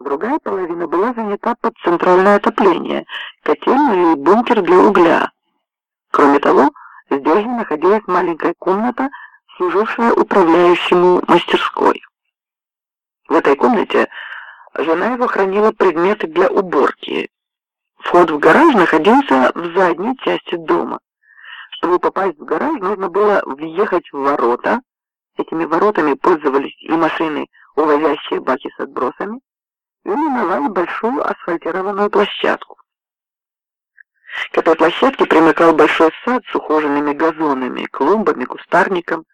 Другая половина была занята под центральное отопление, котельную и бункер для угля. Кроме того, здесь же находилась маленькая комната, служившая управляющему мастерской. В этой комнате жена его хранила предметы для уборки. Вход в гараж находился в задней части дома. Чтобы попасть в гараж, нужно было въехать в ворота. Этими воротами пользовались и машины, увозящие баки с отбросами, и миновали большую асфальтированную площадку. К этой площадке примыкал большой сад с ухоженными газонами, клумбами, кустарником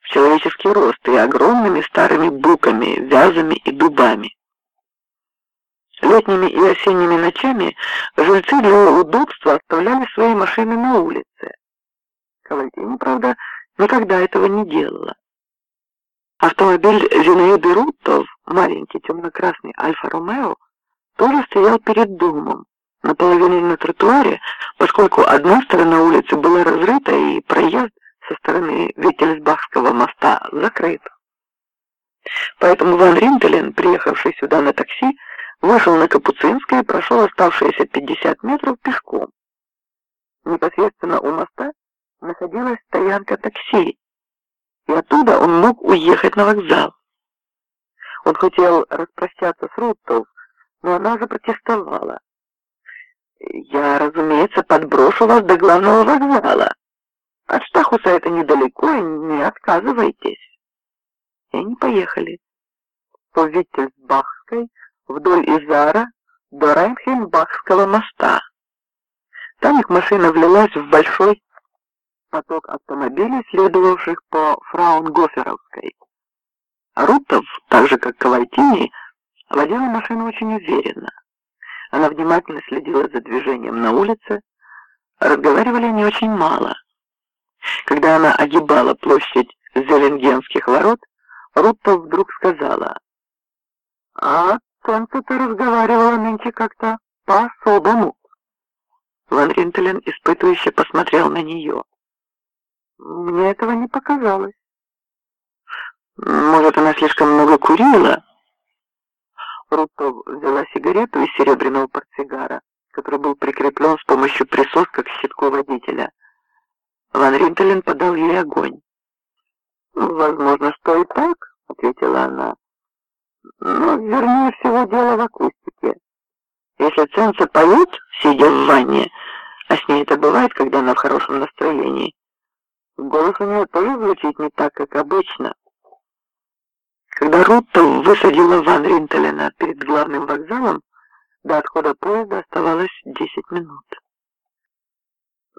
в человеческий рост и огромными старыми буками, вязами и дубами. Летними и осенними ночами жильцы для удобства оставляли свои машины на улице. Кавальтини, правда, никогда этого не делала. Автомобиль Зинаиды Руттов, маленький темно-красный Альфа-Ромео, тоже стоял перед домом, наполовину на тротуаре, поскольку одна сторона улицы была разрыта и проезд со стороны Виттельсбахского моста закрыт. Поэтому Ван Ринтелен, приехавший сюда на такси, вышел на Капуцинское и прошел оставшиеся 50 метров пешком. Непосредственно у моста находилась стоянка такси, и оттуда он мог уехать на вокзал. Он хотел распрощаться с Руттов, но она запротестовала. «Я, разумеется, подброшу вас до главного вокзала. От Штахуса это недалеко, не отказывайтесь». И они поехали по Виттельсбахской вдоль Изара до Райнхельмбахского моста. Там их машина влилась в большой поток автомобилей, следовавших по Фраунгоферовской. Рутов, так же как Кавальтини, водила машину очень уверенно. Она внимательно следила за движением на улице. Разговаривали они очень мало. Когда она огибала площадь Зеленгенских ворот, Рутов вдруг сказала, «А Солнце ты разговаривала нынче как-то по-особому. Ван Ринтелен испытывающе посмотрел на нее. Мне этого не показалось. Может, она слишком много курила? Рутов взяла сигарету из серебряного портсигара, который был прикреплен с помощью присоска к щитку водителя. Ван Ринтелен подал ей огонь. «Возможно, что и так», — ответила она. Но, вернее всего, дело в акустике. Если Ценца поет, сидя в ванне, а с ней это бывает, когда она в хорошем настроении, голос у нее тоже звучит не так, как обычно. Когда Рутта высадила Ван Ринтелена перед главным вокзалом, до отхода поезда оставалось 10 минут.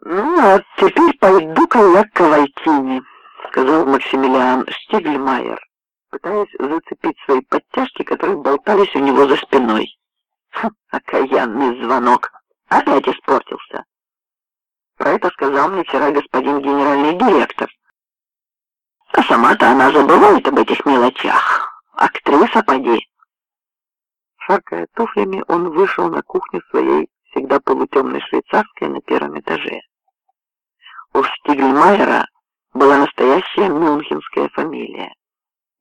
«Ну, а теперь пойду-ка я к Кавальтине», — сказал Максимилиан Штигльмайер пытаясь зацепить свои подтяжки, которые болтались у него за спиной. Фу, окаянный звонок. Опять испортился. Про это сказал мне вчера господин генеральный директор. А сама-то она забывает об этих мелочах. Актриса поди. Шаркая туфлями, он вышел на кухню своей всегда полутемной швейцарской на первом этаже. У Штигльмайера была настоящая мюнхенская фамилия.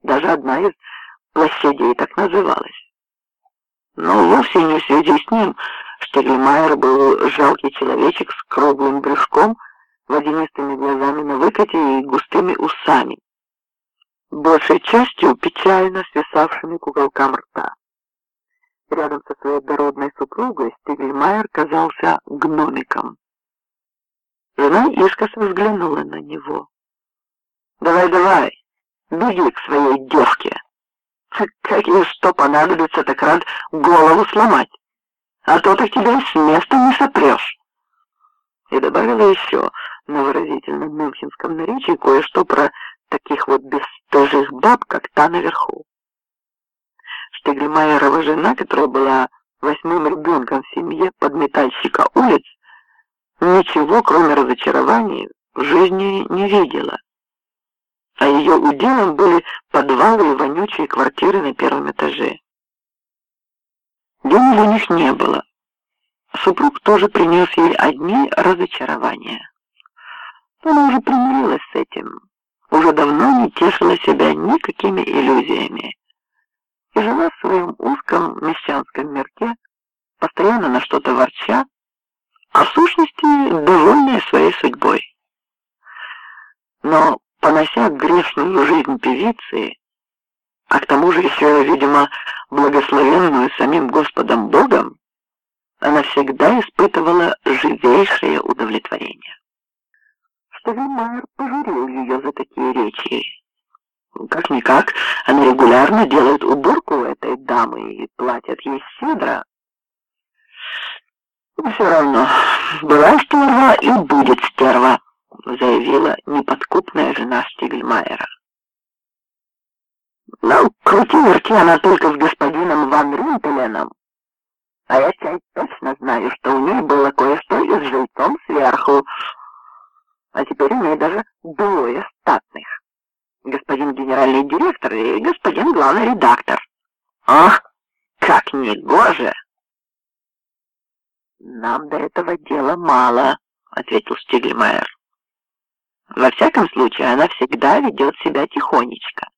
Даже одна из площадей так называлась. Но вовсе не в связи с ним Штеглемайер был жалкий человечек с круглым брюшком, водянистыми глазами на выкате и густыми усами, большей частью печально свисавшими к уголкам рта. Рядом со своей дородной супругой Стигльмайер казался гномиком. Жена искоса взглянула на него. «Давай, давай, Беги к своей девке. Как ей что понадобится, так рад голову сломать. А то ты тебя с места не сопрешь. И добавила еще на выразительном мюнхенском наречии кое-что про таких вот бесстыжих баб, как та наверху. Штеглемайерова жена, которая была восьмым ребенком в семье подметальщика улиц, ничего, кроме разочарований, в жизни не видела а ее уделом были подвалы и вонючие квартиры на первом этаже. Денег у них не было. Супруг тоже принес ей одни разочарования. Она уже примирилась с этим, уже давно не тешила себя никакими иллюзиями. и жила в своем узком мещанском мирке, постоянно на что-то ворча, а в сущности довольная своей судьбой. Но, понося грешную жизнь певицы, а к тому же еще, видимо, благословенную самим Господом Богом, она всегда испытывала живейшее удовлетворение. Штагенмайер пожурил ее за такие речи. Как-никак, она регулярно делает уборку этой дамы и платят ей щедро. Все равно, была стерва и будет стерва, заявила неподкупная жена Штигельмайера. Ну, крути верти она только с господином Ван Ринтеленом. А я теперь точно знаю, что у ней было кое-что и с жильцом сверху. А теперь у ней даже двое статных. Господин генеральный директор и господин главный редактор. Ах, как негоже! Нам до этого дела мало, ответил Штигльмайер. Во всяком случае, она всегда ведет себя тихонечко.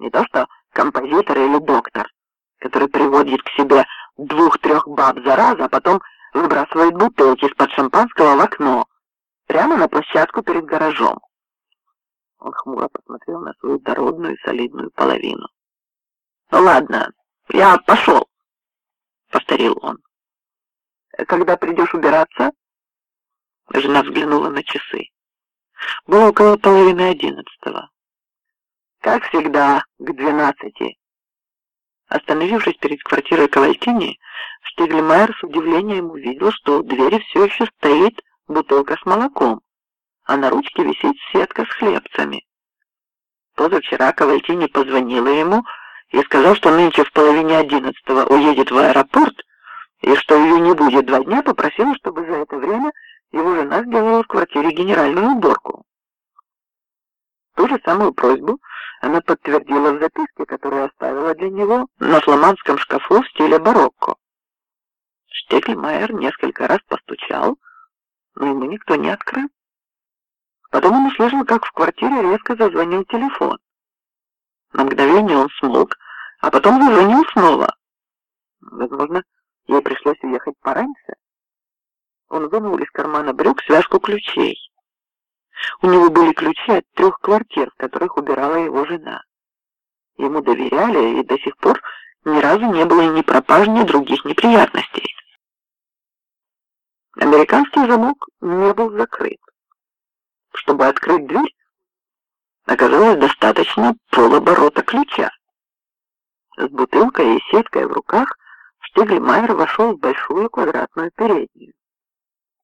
Не то что композитор или доктор, который приводит к себе двух-трех баб за раз, а потом выбрасывает бутылки из-под шампанского в окно, прямо на площадку перед гаражом. Он хмуро посмотрел на свою дородную солидную половину. «Ну ладно, я пошел», — повторил он. «Когда придешь убираться?» Жена взглянула на часы. Было около половины одиннадцатого. «Как всегда, к двенадцати». Остановившись перед квартирой Кавальтини, Штиглемайер с удивлением увидел, что у двери все еще стоит бутылка с молоком, а на ручке висит сетка с хлебцами. Позавчера Кавальтини позвонила ему и сказал, что нынче в половине одиннадцатого уедет в аэропорт, и что ее не будет два дня, попросила, чтобы за это время его жена сделала в квартире генеральную уборку. Ту же самую просьбу она подтвердила в записке, которую оставила для него на фламандском шкафу в стиле барокко. Штекльмайер несколько раз постучал, но ему никто не открыл. Потом он услышал, как в квартире резко зазвонил телефон. На мгновение он смолк, а потом зазвонил снова. Возможно, ей пришлось уехать пораньше. Он вынул из кармана брюк связку ключей. У него были ключи от трех квартир, в которых убирала его жена. Ему доверяли, и до сих пор ни разу не было ни пропаж, ни других неприятностей. Американский замок не был закрыт. Чтобы открыть дверь, оказалось достаточно полоборота ключа. С бутылкой и сеткой в руках Штигльмайер вошел в большую квадратную переднюю.